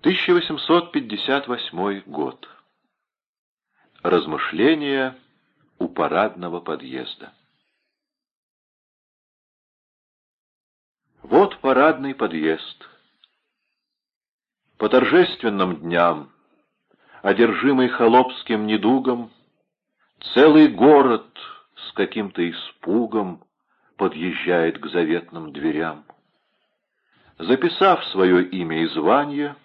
1858 год. Размышления у парадного подъезда. Вот парадный подъезд. По торжественным дням, одержимый холопским недугом, целый город с каким-то испугом подъезжает к заветным дверям. Записав свое имя и звание,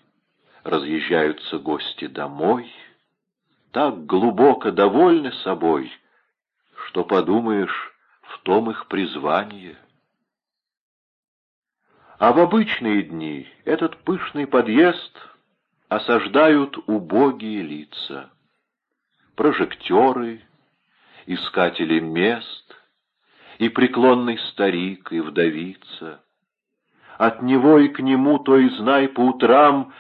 разъезжаются гости домой, так глубоко довольны собой, что подумаешь, в том их призвание. А в обычные дни этот пышный подъезд осаждают убогие лица, прожектеры, искатели мест и преклонный старик и вдовица. От него и к нему, то и знай, по утрам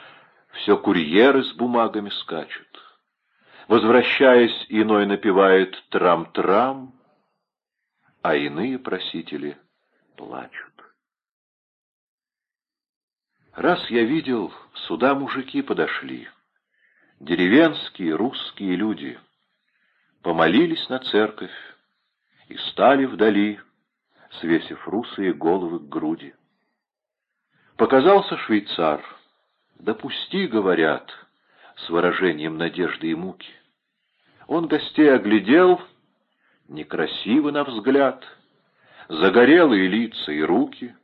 все курьеры с бумагами скачут. Возвращаясь, иной напевает трам-трам, а иные просители плачут. Раз я видел, сюда мужики подошли, деревенские русские люди, помолились на церковь и стали вдали, свесив русые головы к груди. Показался швейцар. «Допусти», — говорят, с выражением надежды и муки. Он гостей оглядел, некрасиво на взгляд, загорелые лица и руки,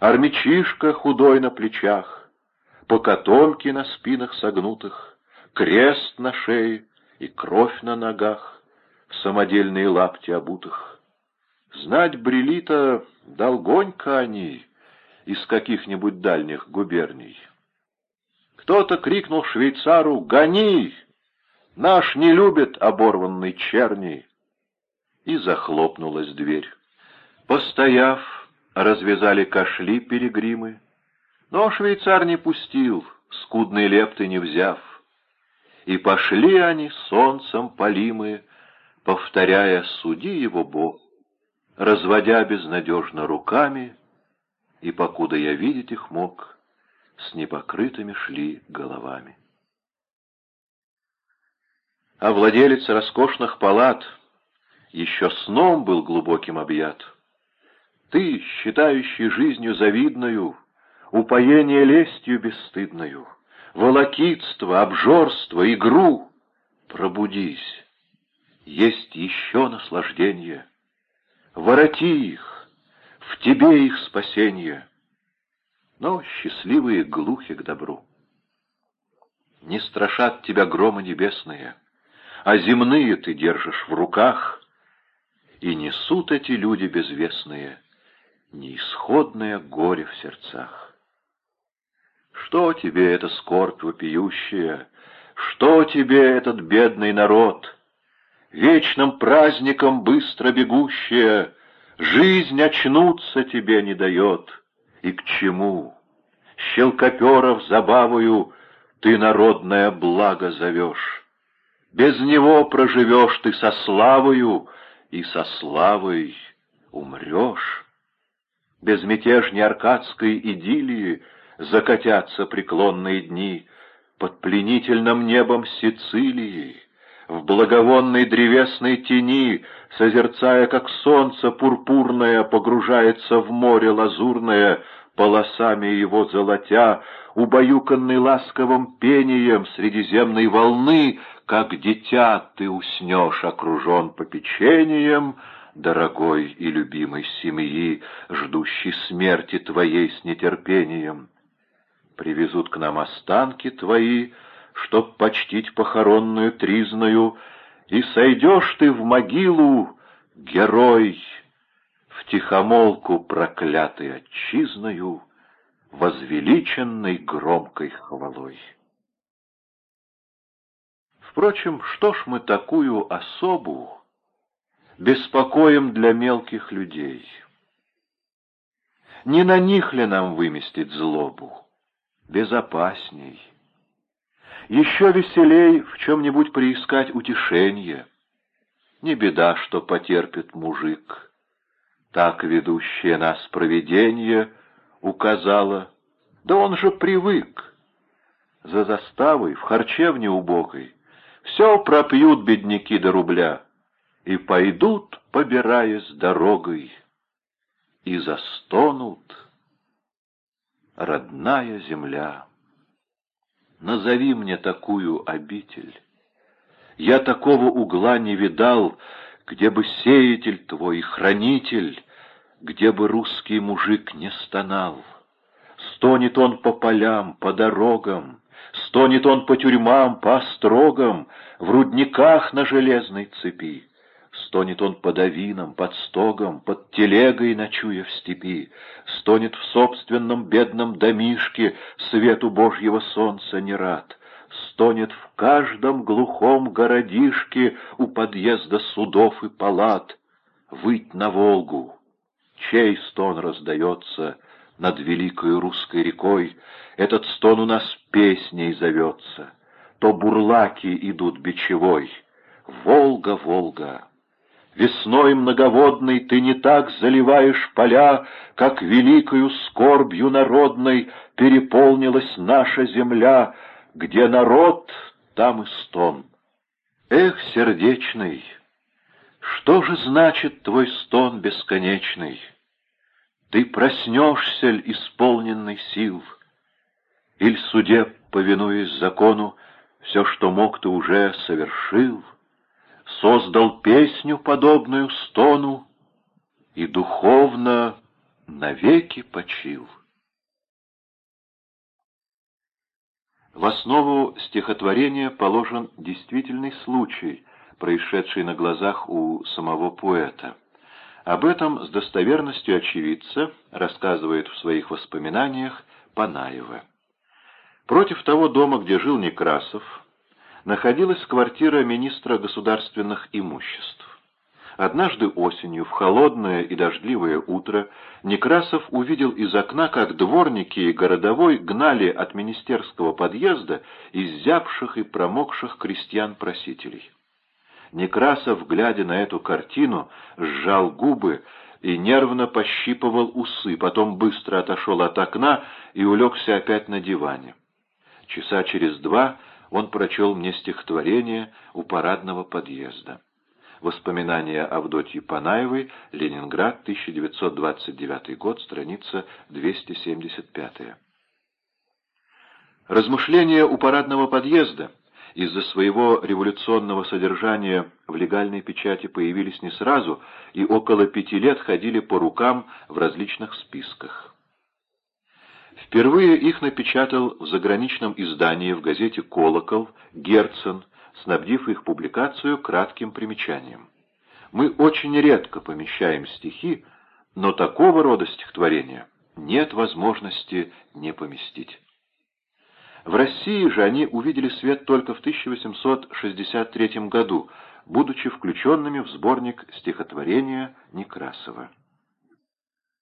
армячишка худой на плечах, покатонки на спинах согнутых, крест на шее и кровь на ногах, в самодельные лапти обутых. Знать брели-то долгонько они, из каких-нибудь дальних губерний. Кто-то крикнул швейцару «Гони! Наш не любит оборванный черни!» И захлопнулась дверь. Постояв, развязали кошли перегримы, но швейцар не пустил, скудной лепты не взяв. И пошли они солнцем полимы, повторяя «Суди его, Бог», разводя безнадежно руками — и, покуда я видеть их мог, с непокрытыми шли головами. А владелец роскошных палат еще сном был глубоким объят. Ты, считающий жизнью завидную, упоение лестью бесстыдную, волокитство, обжорство, игру, пробудись, есть еще наслаждение. Вороти их, в тебе их спасение. Но счастливые глухи к добру. Не страшат тебя громы небесные, а земные ты держишь в руках, и несут эти люди безвестные неисходное горе в сердцах. Что тебе эта скорбь вопиющая, что тебе этот бедный народ, вечным праздником быстро бегущая, Жизнь очнуться тебе не дает. И к чему? Щелкоперов забавою ты народное благо зовешь. Без него проживешь ты со славою, и со славой умрешь. Безмятежней аркадской идиллии закатятся преклонные дни под пленительным небом Сицилии в благовонной древесной тени, созерцая, как солнце пурпурное погружается в море лазурное, полосами его золотя, убаюканный ласковым пением средиземной волны, как дитя ты уснешь, окружен попечением, дорогой и любимой семьи, ждущей смерти твоей с нетерпением. Привезут к нам останки твои, чтоб почтить похоронную тризною, и сойдешь ты в могилу, герой, в тихомолку проклятый отчизною, возвеличенной громкой хвалой. Впрочем, что ж мы такую особу беспокоим для мелких людей? Не на них ли нам выместить злобу? Безопасней. Еще веселей в чем-нибудь приискать утешение. Не беда, что потерпит мужик. Так ведущее нас провидение указало. Да он же привык. за заставой, в харчевне убогой. Все пропьют бедняки до рубля и пойдут, побираясь дорогой, и застонут родная земля. Назови мне такую обитель. Я такого угла не видал, где бы сеятель твой, хранитель, где бы русский мужик не стонал. Стонет он по полям, по дорогам, Стонет он по тюрьмам, по острогам, В рудниках на железной цепи. Стонет он под авином, под стогом, Под телегой, ночуя в степи. Стонет в собственном бедном домишке, Свету Божьего солнца не рад. Стонет в каждом глухом городишке У подъезда судов и палат. Выть на Волгу. Чей стон раздается над великой русской рекой? Этот стон у нас песней зовется. То бурлаки идут бичевой. Волга, Волга! Весной многоводной ты не так заливаешь поля, Как великою скорбью народной Переполнилась наша земля, Где народ, там и стон. Эх, сердечный, что же значит твой стон бесконечный? Ты проснешься ль исполненный сил, Иль суде, повинуясь закону, Все, что мог, ты уже совершил — создал песню, подобную стону, и духовно навеки почил. В основу стихотворения положен действительный случай, происшедший на глазах у самого поэта. Об этом с достоверностью очевидца рассказывает в своих воспоминаниях Панаева. Против того дома, где жил Некрасов, находилась квартира министра государственных имуществ. Однажды осенью, в холодное и дождливое утро, Некрасов увидел из окна, как дворники и городовой гнали от министерского подъезда изябших и промокших крестьян-просителей. Некрасов, глядя на эту картину, сжал губы и нервно пощипывал усы, потом быстро отошел от окна и улегся опять на диване. Часа через два он прочел мне стихотворение у парадного подъезда. Воспоминания Авдотьи Панаевой, Ленинград, 1929 год, страница 275. Размышления у парадного подъезда из-за своего революционного содержания в легальной печати появились не сразу и около пяти лет ходили по рукам в различных списках. Впервые их напечатал в заграничном издании в газете «Колокол» Герцен, снабдив их публикацию кратким примечанием. Мы очень редко помещаем стихи, но такого рода стихотворения нет возможности не поместить. В России же они увидели свет только в 1863 году, будучи включенными в сборник стихотворения Некрасова.